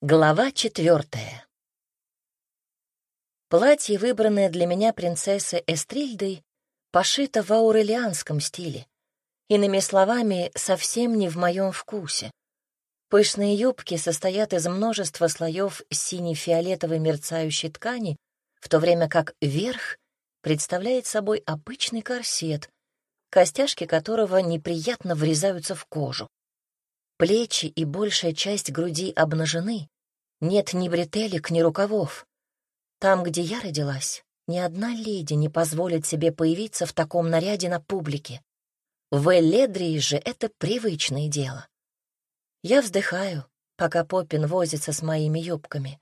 Глава четвертая. Платье, выбранное для меня принцессой Эстрильдой, пошито в аурелианском стиле. Иными словами, совсем не в моем вкусе. Пышные юбки состоят из множества слоев сине-фиолетовой мерцающей ткани, в то время как верх представляет собой обычный корсет, костяшки которого неприятно врезаются в кожу. Плечи и большая часть груди обнажены, нет ни бретелек, ни рукавов. Там, где я родилась, ни одна леди не позволит себе появиться в таком наряде на публике. В Эледрии же это привычное дело. Я вздыхаю, пока Поппин возится с моими юбками.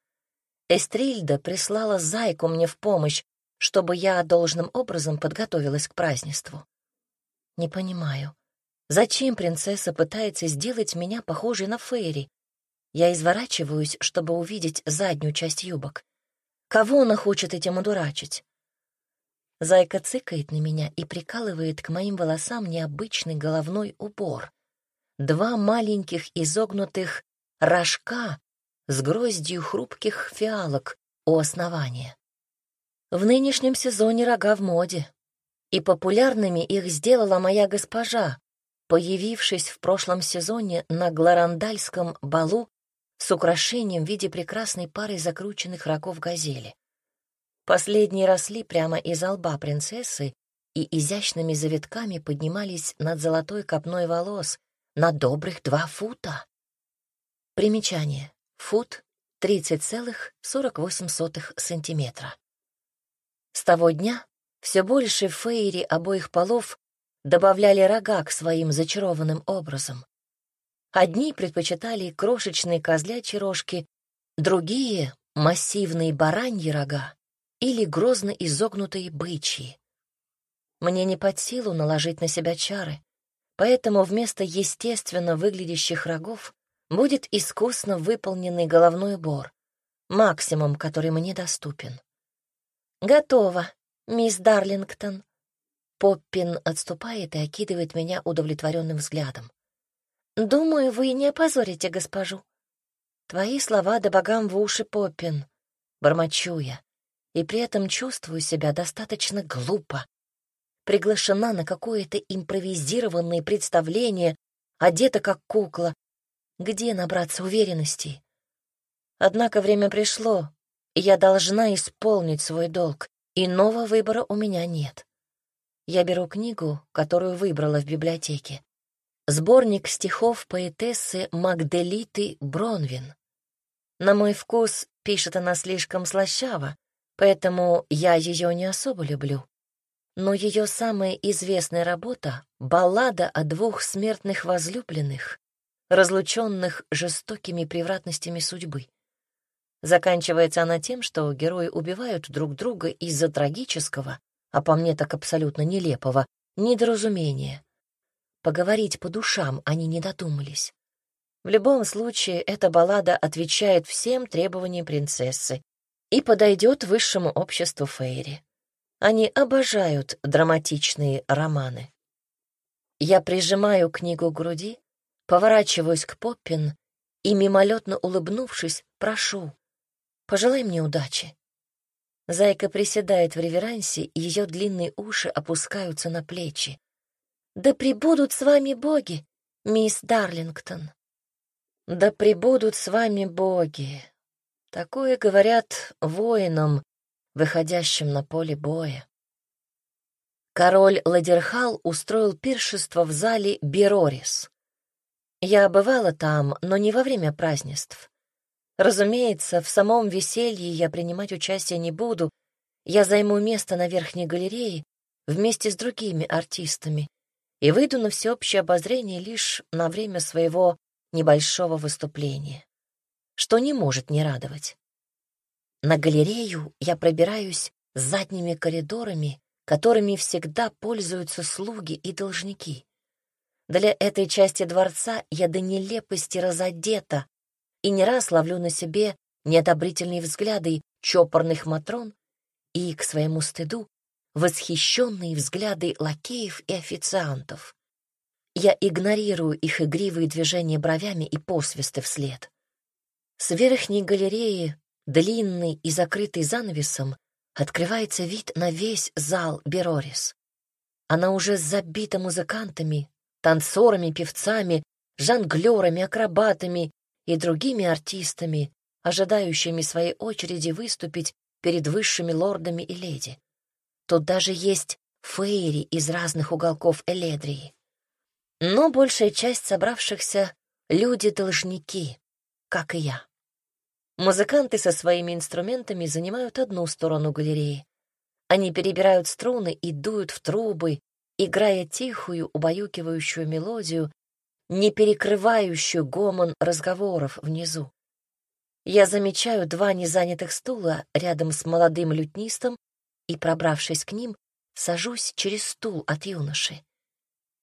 Эстрильда прислала зайку мне в помощь, чтобы я должным образом подготовилась к празднеству. Не понимаю, Зачем принцесса пытается сделать меня похожей на Фейри? Я изворачиваюсь, чтобы увидеть заднюю часть юбок. Кого она хочет этим удурачить? Зайка цыкает на меня и прикалывает к моим волосам необычный головной убор. Два маленьких изогнутых рожка с гроздью хрупких фиалок у основания. В нынешнем сезоне рога в моде, и популярными их сделала моя госпожа, появившись в прошлом сезоне на Глорандальском балу с украшением в виде прекрасной пары закрученных рогов газели. Последние росли прямо из лба принцессы и изящными завитками поднимались над золотой копной волос на добрых два фута. Примечание. Фут — 30,48 сантиметра. С того дня все больше фейри обоих полов добавляли рога к своим зачарованным образом. Одни предпочитали крошечные козлячьи рожки, другие — массивные бараньи рога или грозно изогнутые бычьи. Мне не под силу наложить на себя чары, поэтому вместо естественно выглядящих рогов будет искусно выполненный головной убор, максимум, который мне доступен. «Готово, мисс Дарлингтон», Поппин отступает и окидывает меня удовлетворенным взглядом. «Думаю, вы не опозорите госпожу». «Твои слова да богам в уши, Поппин», — бормочу я, и при этом чувствую себя достаточно глупо. Приглашена на какое-то импровизированное представление, одета как кукла. Где набраться уверенности? Однако время пришло, и я должна исполнить свой долг, иного выбора у меня нет. Я беру книгу, которую выбрала в библиотеке. Сборник стихов поэтессы Магделиты Бронвин. На мой вкус пишет она слишком слащаво, поэтому я ее не особо люблю. Но ее самая известная работа — баллада о двух смертных возлюбленных, разлученных жестокими превратностями судьбы. Заканчивается она тем, что герои убивают друг друга из-за трагического, а по мне так абсолютно нелепого, недоразумения. Поговорить по душам они не додумались. В любом случае, эта баллада отвечает всем требованиям принцессы и подойдет высшему обществу Фейри. Они обожают драматичные романы. Я прижимаю книгу к груди, поворачиваюсь к Поппин и, мимолетно улыбнувшись, прошу, пожелай мне удачи. Зайка приседает в реверансе, и ее длинные уши опускаются на плечи. «Да пребудут с вами боги, мисс Дарлингтон!» «Да пребудут с вами боги!» Такое говорят воинам, выходящим на поле боя. Король Ладерхал устроил пиршество в зале Берорис. Я бывала там, но не во время празднеств. Разумеется, в самом веселье я принимать участие не буду. Я займу место на верхней галерее вместе с другими артистами и выйду на всеобщее обозрение лишь на время своего небольшого выступления, что не может не радовать. На галерею я пробираюсь задними коридорами, которыми всегда пользуются слуги и должники. Для этой части дворца я до нелепости разодета и не раз ловлю на себе неодобрительные взгляды чопорных матрон и, к своему стыду, восхищенные взгляды лакеев и официантов. Я игнорирую их игривые движения бровями и посвисты вслед. С верхней галереи, длинный и закрытый занавесом, открывается вид на весь зал Берорис. Она уже забита музыкантами, танцорами, певцами, жонглерами, акробатами и другими артистами, ожидающими своей очереди выступить перед высшими лордами и леди. Тут даже есть фейри из разных уголков Эледрии. Но большая часть собравшихся — люди-должники, как и я. Музыканты со своими инструментами занимают одну сторону галереи. Они перебирают струны и дуют в трубы, играя тихую, убаюкивающую мелодию, не перекрывающую гомон разговоров внизу. Я замечаю два незанятых стула рядом с молодым лютнистом и, пробравшись к ним, сажусь через стул от юноши.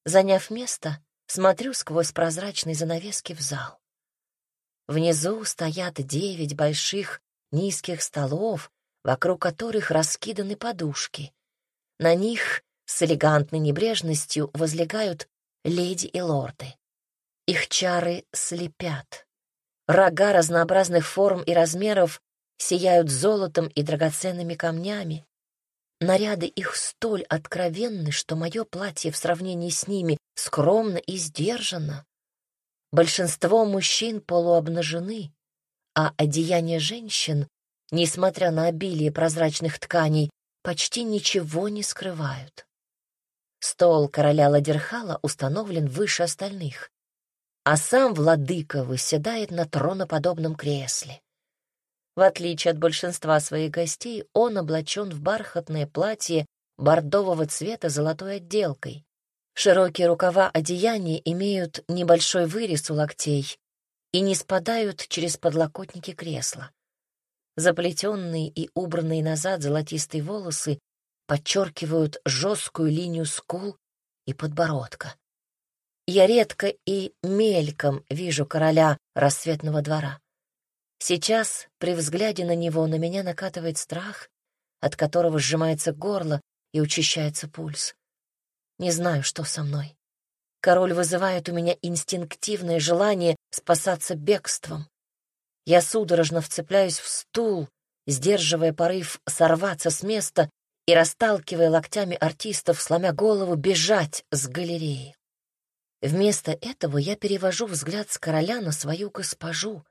Заняв место, смотрю сквозь прозрачные занавески в зал. Внизу стоят девять больших низких столов, вокруг которых раскиданы подушки. На них с элегантной небрежностью возлегают леди и лорды. Их чары слепят. Рога разнообразных форм и размеров сияют золотом и драгоценными камнями. Наряды их столь откровенны, что мое платье в сравнении с ними скромно и сдержанно. Большинство мужчин полуобнажены, а одеяния женщин, несмотря на обилие прозрачных тканей, почти ничего не скрывают. Стол короля Ладерхала установлен выше остальных, а сам владыка выседает на троноподобном кресле. В отличие от большинства своих гостей, он облачен в бархатное платье бордового цвета с золотой отделкой, Широкие рукава одеяния имеют небольшой вырез у локтей и не спадают через подлокотники кресла. Заплетенные и убранные назад золотистые волосы подчеркивают жесткую линию скул и подбородка. Я редко и мельком вижу короля рассветного двора. Сейчас, при взгляде на него, на меня накатывает страх, от которого сжимается горло и учащается пульс. Не знаю, что со мной. Король вызывает у меня инстинктивное желание спасаться бегством. Я судорожно вцепляюсь в стул, сдерживая порыв сорваться с места и расталкивая локтями артистов, сломя голову, бежать с галереи. Вместо этого я перевожу взгляд с короля на свою госпожу,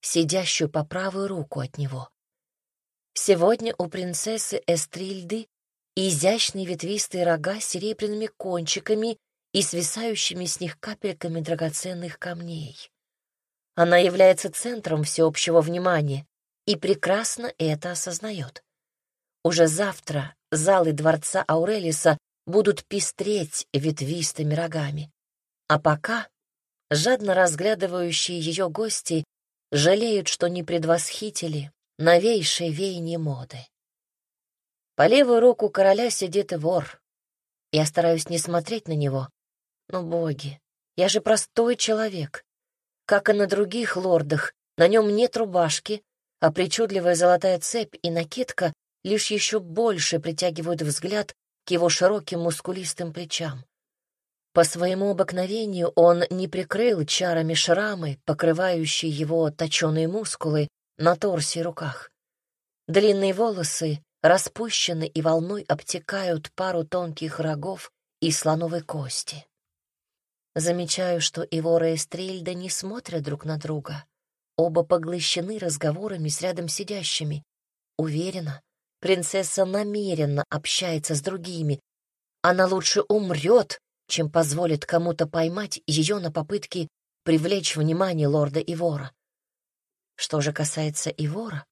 сидящую по правую руку от него. Сегодня у принцессы Эстрильды изящные ветвистые рога с серебряными кончиками и свисающими с них капельками драгоценных камней. Она является центром всеобщего внимания и прекрасно это осознает. Уже завтра залы дворца Аурелиса будут пестреть ветвистыми рогами. А пока жадно разглядывающие ее гости жалеют, что не предвосхитили новейшее веяние моды. По левую руку короля сидит и вор. Я стараюсь не смотреть на него. Но, боги, я же простой человек. Как и на других лордах, на нем нет рубашки, а причудливая золотая цепь и накидка лишь еще больше притягивают взгляд к его широким мускулистым плечам. По своему обыкновению он не прикрыл чарами шрамы, покрывающие его точеные мускулы на торсе и руках. Длинные волосы распущены и волной обтекают пару тонких рогов и слоновой кости. Замечаю, что Ивора и Стрельда не смотрят друг на друга. Оба поглощены разговорами с рядом сидящими. Уверена, принцесса намеренно общается с другими. Она лучше умрет, чем позволит кому-то поймать ее на попытке привлечь внимание лорда Ивора. Что же касается Ивора,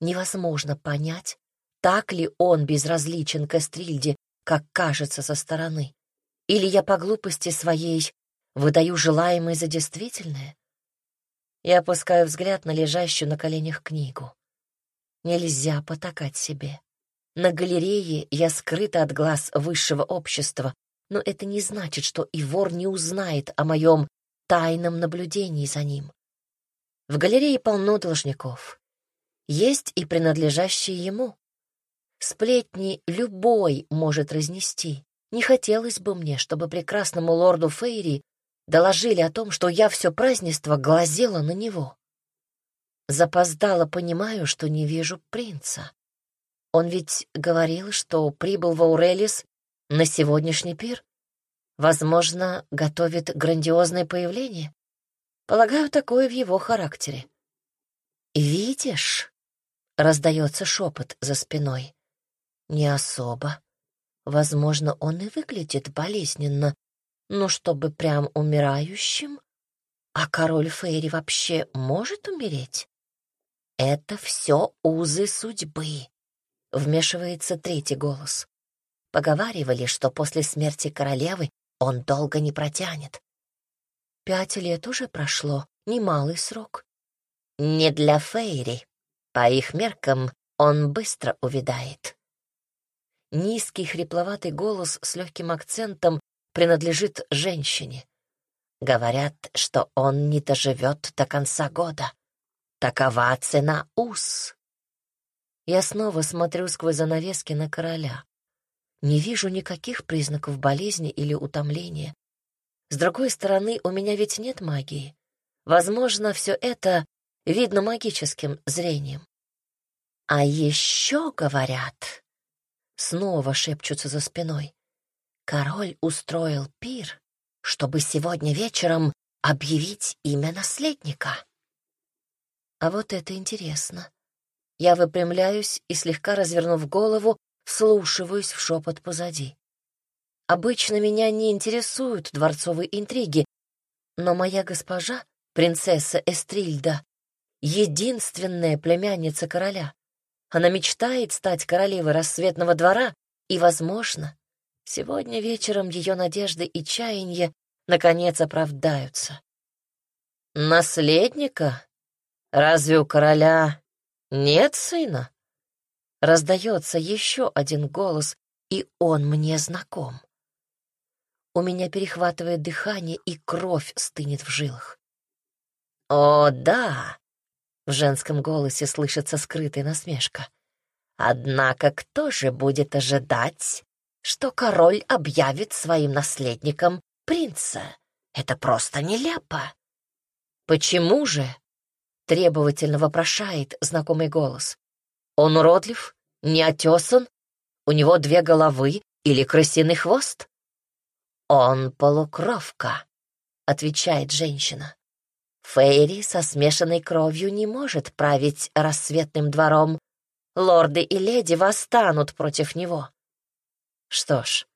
невозможно понять, так ли он безразличен к Эстрильде, как кажется со стороны? Или я по глупости своей выдаю желаемое за действительное? Я опускаю взгляд на лежащую на коленях книгу. Нельзя потакать себе. На галерее я скрыта от глаз высшего общества, но это не значит, что и вор не узнает о моем тайном наблюдении за ним. В галерее полно должников. Есть и принадлежащие ему. Сплетни любой может разнести. Не хотелось бы мне, чтобы прекрасному лорду Фейри доложили о том, что я все празднество глазела на него. Запоздало понимаю, что не вижу принца. Он ведь говорил, что прибыл в Аурелис на сегодняшний пир. Возможно, готовит грандиозное появление. Полагаю, такое в его характере. «Видишь?» — раздается шепот за спиной. «Не особо. Возможно, он и выглядит болезненно, но чтобы прям умирающим? А король Фейри вообще может умереть? Это все узы судьбы. Вмешивается третий голос. Поговаривали, что после смерти королевы он долго не протянет. Пять лет уже прошло, немалый срок. Не для Фейри. По их меркам он быстро увядает. Низкий хрипловатый голос с легким акцентом принадлежит женщине. Говорят, что он не доживет до конца года. Такова цена уз. Я снова смотрю сквозь занавески на короля. Не вижу никаких признаков болезни или утомления. С другой стороны, у меня ведь нет магии. Возможно, все это видно магическим зрением. А еще говорят, снова шепчутся за спиной, король устроил пир, чтобы сегодня вечером объявить имя наследника. А вот это интересно. Я выпрямляюсь и, слегка развернув голову, вслушиваюсь в шепот позади. Обычно меня не интересуют дворцовые интриги, но моя госпожа, принцесса Эстрильда, единственная племянница короля. Она мечтает стать королевой рассветного двора, и, возможно, сегодня вечером ее надежды и чаяния наконец оправдаются. «Наследника? Разве у короля нет сына?» Раздается еще один голос, и он мне знаком. У меня перехватывает дыхание, и кровь стынет в жилах. «О, да!» — в женском голосе слышится скрытая насмешка. «Однако кто же будет ожидать, что король объявит своим наследником принца? Это просто нелепо!» «Почему же?» — требовательно вопрошает знакомый голос. Он уродлив, неотесан, у него две головы или крысиный хвост? Он полукровка, отвечает женщина. Фейри со смешанной кровью не может править рассветным двором. Лорды и леди восстанут против него. Что ж,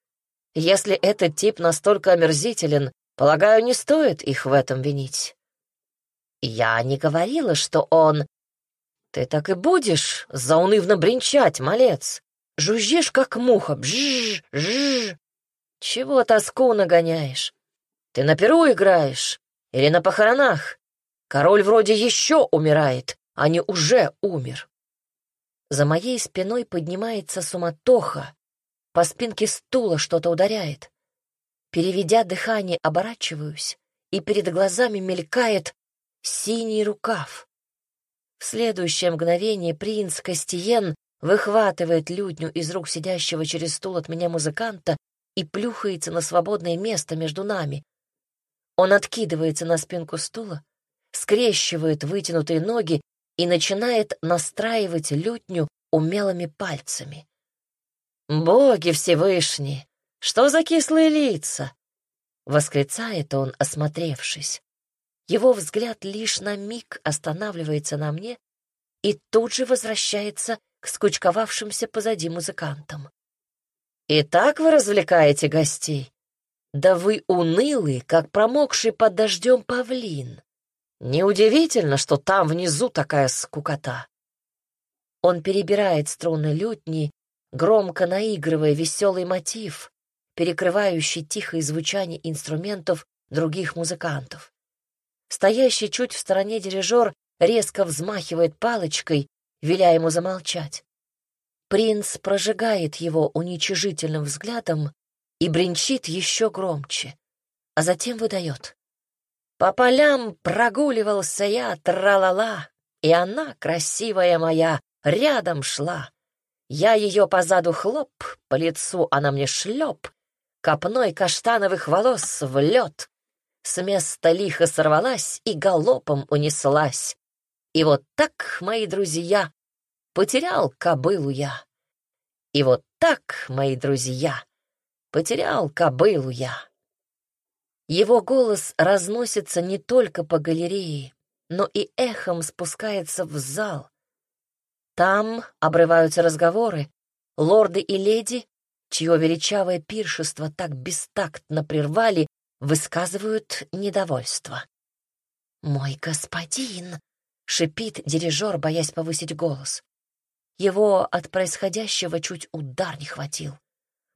если этот тип настолько омерзителен, полагаю, не стоит их в этом винить. Я не говорила, что он ты так и будешь заунывно бренчать, малец. Жужжишь, как муха. Бжж, жж. Чего тоску нагоняешь? Ты на перу играешь или на похоронах? Король вроде еще умирает, а не уже умер. За моей спиной поднимается суматоха. По спинке стула что-то ударяет. Переведя дыхание, оборачиваюсь, и перед глазами мелькает синий рукав. В следующее мгновение принц Кастиен выхватывает лютню из рук сидящего через стул от меня музыканта и плюхается на свободное место между нами. Он откидывается на спинку стула, скрещивает вытянутые ноги и начинает настраивать лютню умелыми пальцами. «Боги Всевышние! Что за кислые лица?» — восклицает он, осмотревшись. Его взгляд лишь на миг останавливается на мне и тут же возвращается к скучковавшимся позади музыкантам. «Итак вы развлекаете гостей? Да вы унылый, как промокший под дождем павлин. Неудивительно, что там внизу такая скукота». Он перебирает струны лютни, громко наигрывая веселый мотив, перекрывающий тихое звучание инструментов других музыкантов. Стоящий чуть в стороне дирижер резко взмахивает палочкой, веля ему замолчать. Принц прожигает его уничижительным взглядом и бренчит еще громче, а затем выдает. «По полям прогуливался я, тра-ла-ла, и она, красивая моя, рядом шла. Я ее позаду хлоп, по лицу она мне шлеп, копной каштановых волос в лед. С места лихо сорвалась и галопом унеслась. И вот так, мои друзья, потерял кобылу я. И вот так, мои друзья, потерял кобылу я. Его голос разносится не только по галерее, но и эхом спускается в зал. Там обрываются разговоры, лорды и леди, чье величавое пиршество так бестактно прервали, высказывают недовольство. «Мой господин!» — шипит дирижер, боясь повысить голос. Его от происходящего чуть удар не хватил.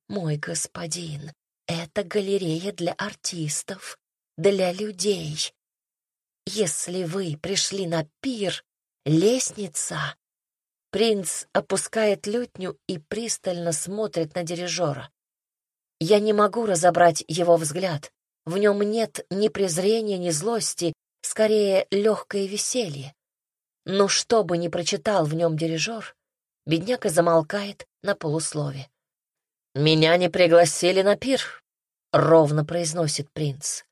«Мой господин, это галерея для артистов, для людей. Если вы пришли на пир, лестница...» Принц опускает лютню и пристально смотрит на дирижера. Я не могу разобрать его взгляд. В нем нет ни презрения, ни злости, скорее легкое веселье. Но что бы ни прочитал в нем дирижер, бедняка замолкает на полуслове. «Меня не пригласили на пир», — ровно произносит принц.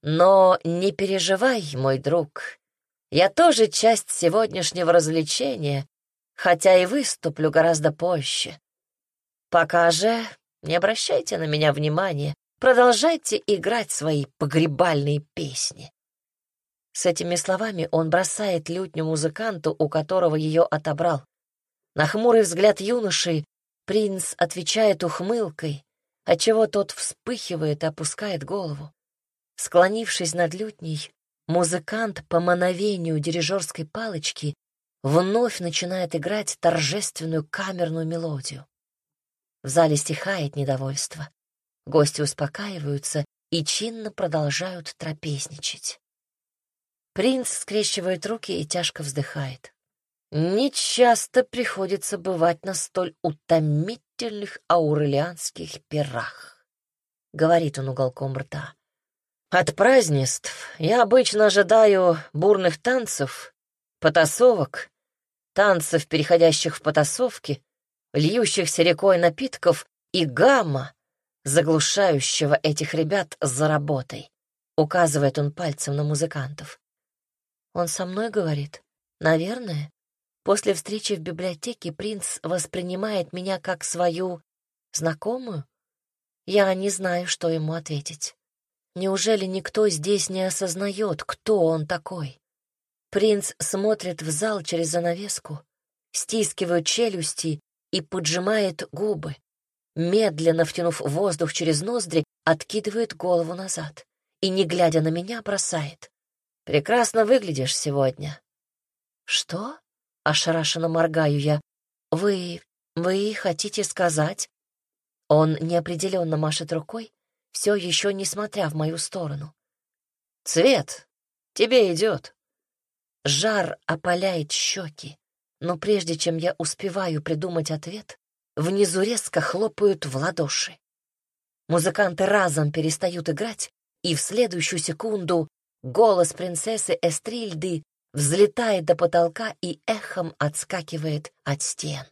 «Но не переживай, мой друг, я тоже часть сегодняшнего развлечения, хотя и выступлю гораздо позже. Пока же не обращайте на меня внимания, продолжайте играть свои погребальные песни. С этими словами он бросает лютню музыканту, у которого ее отобрал. На хмурый взгляд юноши принц отвечает ухмылкой, отчего тот вспыхивает и опускает голову. Склонившись над лютней, музыкант по мановению дирижерской палочки вновь начинает играть торжественную камерную мелодию. В зале стихает недовольство. Гости успокаиваются и чинно продолжают трапезничать. Принц скрещивает руки и тяжко вздыхает. Не часто приходится бывать на столь утомительных аурелианских пирах, — говорит он уголком рта. От празднеств я обычно ожидаю бурных танцев, потасовок, танцев, переходящих в потасовки, льющихся рекой напитков и гамма, заглушающего этих ребят за работой, указывает он пальцем на музыкантов. Он со мной говорит? Наверное. После встречи в библиотеке принц воспринимает меня как свою знакомую. Я не знаю, что ему ответить. Неужели никто здесь не осознает, кто он такой? Принц смотрит в зал через занавеску, стискивает челюсти и поджимает губы. Медленно втянув воздух через ноздри, откидывает голову назад и, не глядя на меня, бросает. Прекрасно выглядишь сегодня». «Что?» — ошарашенно моргаю я. «Вы... вы хотите сказать?» Он неопределенно машет рукой, все еще не смотря в мою сторону. «Цвет тебе идет». Жар опаляет щеки, но прежде чем я успеваю придумать ответ, внизу резко хлопают в ладоши. Музыканты разом перестают играть, и в следующую секунду Голос принцессы Эстрильды взлетает до потолка и эхом отскакивает от стен.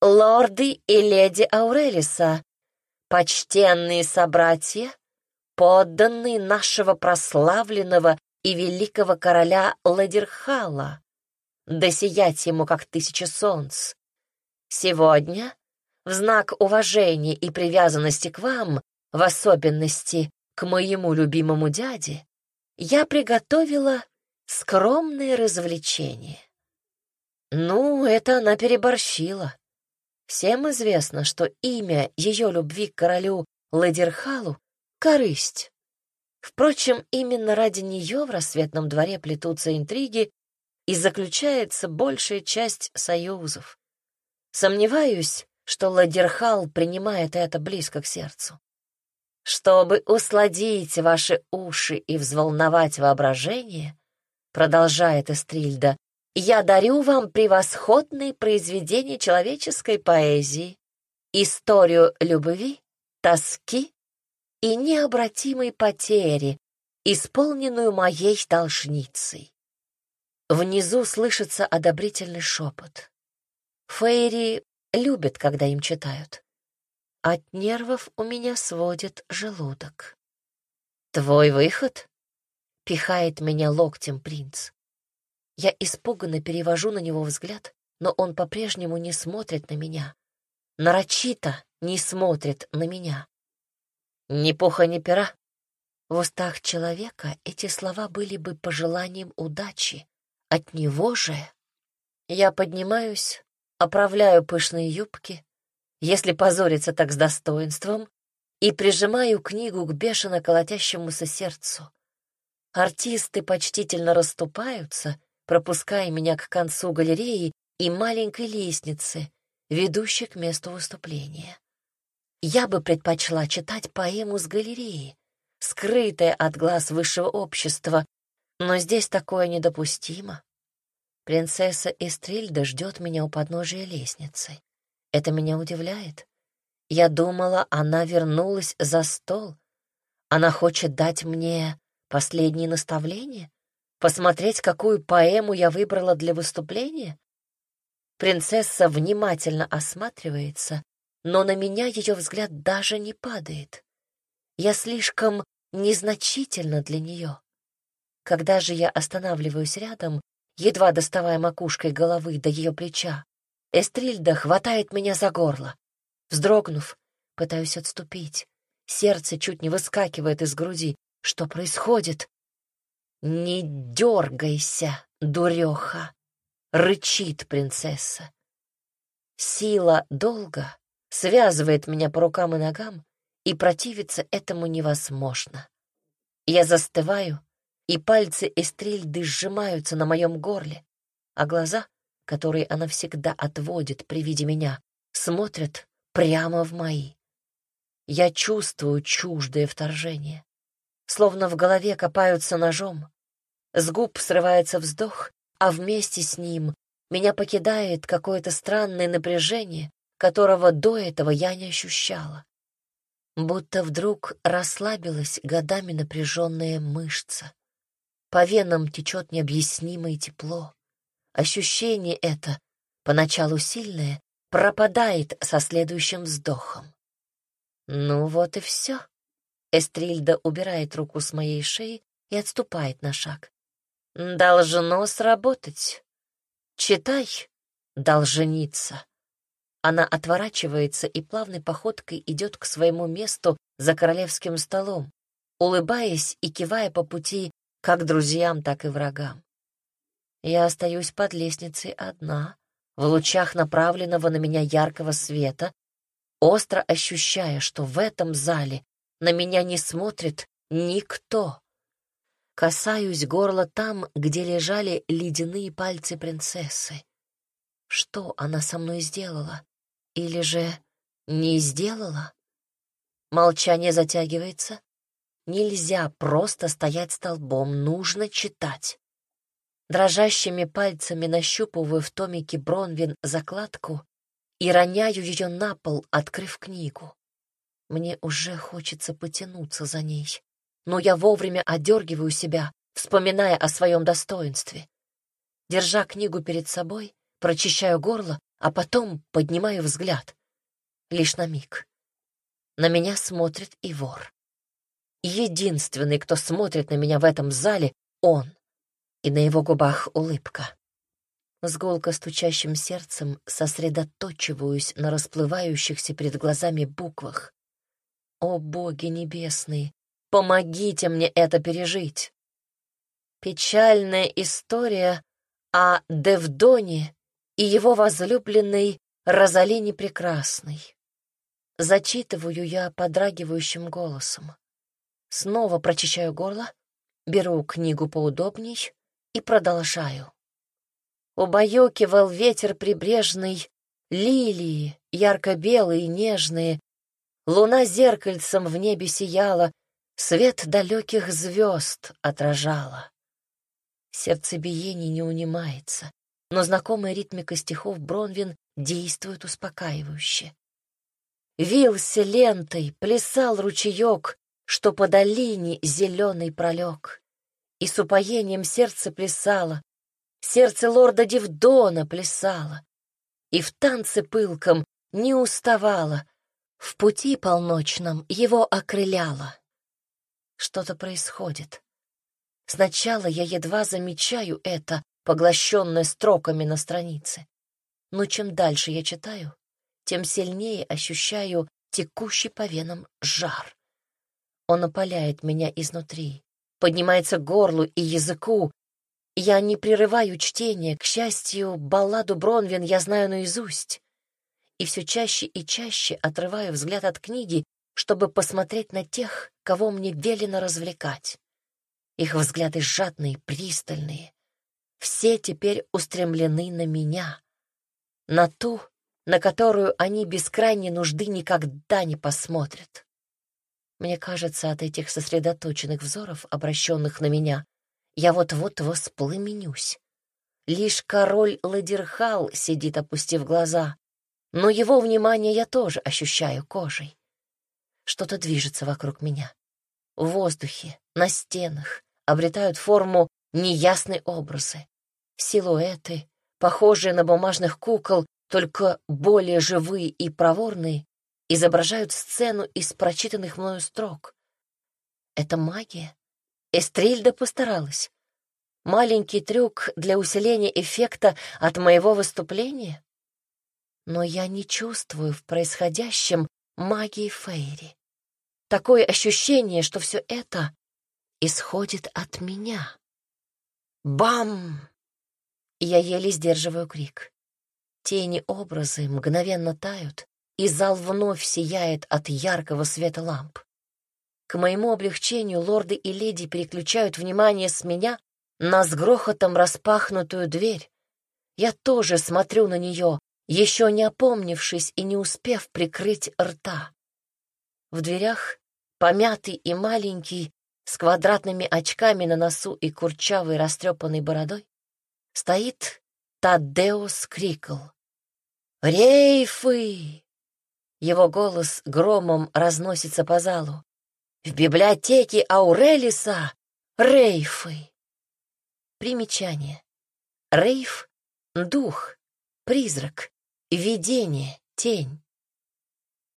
«Лорды и леди Аурелиса, почтенные собратья, подданные нашего прославленного и великого короля Ладерхала, да сиять ему, как тысяча солнц. Сегодня, в знак уважения и привязанности к вам, в особенности к моему любимому дяде, я приготовила скромное развлечение. Ну, это она переборщила. Всем известно, что имя ее любви к королю Ладерхалу — корысть. Впрочем, именно ради нее в рассветном дворе плетутся интриги и заключается большая часть союзов. Сомневаюсь, что Ладерхал принимает это близко к сердцу. Чтобы усладить ваши уши и взволновать воображение, продолжает Эстрильда, я дарю вам превосходные произведения человеческой поэзии, историю любви, тоски и необратимой потери, исполненную моей должницей. Внизу слышится одобрительный шепот. Фейри любят, когда им читают. От нервов у меня сводит желудок. «Твой выход?» — пихает меня локтем принц. Я испуганно перевожу на него взгляд, но он по-прежнему не смотрит на меня. Нарочито не смотрит на меня. Ни пуха, ни пера. В устах человека эти слова были бы пожеланием удачи. От него же я поднимаюсь, оправляю пышные юбки, если позориться так с достоинством, и прижимаю книгу к бешено колотящемуся сердцу. Артисты почтительно расступаются, пропуская меня к концу галереи и маленькой лестницы, ведущей к месту выступления. Я бы предпочла читать поэму с галереи, скрытая от глаз высшего общества, но здесь такое недопустимо. Принцесса Эстрильда ждет меня у подножия лестницы. Это меня удивляет. Я думала, она вернулась за стол. Она хочет дать мне последние наставления? Посмотреть, какую поэму я выбрала для выступления? Принцесса внимательно осматривается, но на меня ее взгляд даже не падает. Я слишком незначительна для нее. Когда же я останавливаюсь рядом, едва доставая макушкой головы до ее плеча, Эстрильда хватает меня за горло. Вздрогнув, пытаюсь отступить. Сердце чуть не выскакивает из груди. Что происходит? «Не дергайся, дуреха!» — рычит принцесса. Сила долга связывает меня по рукам и ногам, и противиться этому невозможно. Я застываю, и пальцы Эстрильды сжимаются на моем горле, а глаза, которые она всегда отводит при виде меня, смотрят прямо в мои. Я чувствую чуждое вторжение. Словно в голове копаются ножом. С губ срывается вздох, а вместе с ним меня покидает какое-то странное напряжение, которого до этого я не ощущала. Будто вдруг расслабилась годами напряженная мышца. По венам течет необъяснимое тепло. Ощущение это, поначалу сильное, пропадает со следующим вздохом. Ну вот и все. Эстрильда убирает руку с моей шеи и отступает на шаг. Должно сработать. Читай, должница. Она отворачивается и плавной походкой идет к своему месту за королевским столом, улыбаясь и кивая по пути как друзьям, так и врагам. Я остаюсь под лестницей одна, в лучах направленного на меня яркого света, остро ощущая, что в этом зале на меня не смотрит никто. Касаюсь горла там, где лежали ледяные пальцы принцессы. Что она со мной сделала? Или же не сделала? Молчание затягивается. Нельзя просто стоять столбом, нужно читать. Дрожащими пальцами нащупываю в томике Бронвин закладку и роняю ее на пол, открыв книгу. Мне уже хочется потянуться за ней, но я вовремя одергиваю себя, вспоминая о своем достоинстве. Держа книгу перед собой, прочищаю горло, а потом поднимаю взгляд. Лишь на миг. На меня смотрит и вор. Единственный, кто смотрит на меня в этом зале, он и на его губах улыбка. С гулко стучащим сердцем сосредоточиваюсь на расплывающихся перед глазами буквах. О, боги небесные, помогите мне это пережить! Печальная история о Девдоне и его возлюбленной Розалине Прекрасной. Зачитываю я подрагивающим голосом. Снова прочищаю горло, беру книгу поудобней и продолжаю. Убаюкивал ветер прибрежный, лилии, ярко-белые, нежные, луна зеркальцем в небе сияла, свет далеких звезд отражала. Сердцебиение не унимается, но знакомая ритмика стихов Бронвин действует успокаивающе. Вился лентой, плясал ручеек, что по долине зеленый пролег и с упоением сердце плясало, сердце лорда Дивдона плясало, и в танце пылком не уставало, в пути полночном его окрыляло. Что-то происходит. Сначала я едва замечаю это, поглощенная строками на странице. Но чем дальше я читаю, тем сильнее ощущаю текущий по венам жар. Он опаляет меня изнутри, поднимается к горлу и языку. Я не прерываю чтение, к счастью, балладу Бронвин я знаю наизусть. И все чаще и чаще отрываю взгляд от книги, чтобы посмотреть на тех, кого мне велено развлекать. Их взгляды жадные, пристальные. Все теперь устремлены на меня, на ту, на которую они без крайней нужды никогда не посмотрят. Мне кажется, от этих сосредоточенных взоров, обращенных на меня, я вот-вот воспламенюсь. Лишь король Ладерхал сидит, опустив глаза, но его внимание я тоже ощущаю кожей. Что-то движется вокруг меня. В воздухе, на стенах обретают форму неясные образы. Силуэты, похожие на бумажных кукол, только более живые и проворные, изображают сцену из прочитанных мною строк. Это магия. Эстрильда постаралась. Маленький трюк для усиления эффекта от моего выступления? Но я не чувствую в происходящем магии Фейри. Такое ощущение, что все это исходит от меня. Бам! Я еле сдерживаю крик. Тени образы мгновенно тают, и зал вновь сияет от яркого света ламп. К моему облегчению лорды и леди переключают внимание с меня на с грохотом распахнутую дверь. Я тоже смотрю на нее, еще не опомнившись и не успев прикрыть рта. В дверях, помятый и маленький, с квадратными очками на носу и курчавой растрепанной бородой, стоит Тадеус Крикл. «Рейфы!» Его голос громом разносится по залу. «В библиотеке Аурелиса рейфы!» Примечание. Рейф — дух, призрак, видение, тень.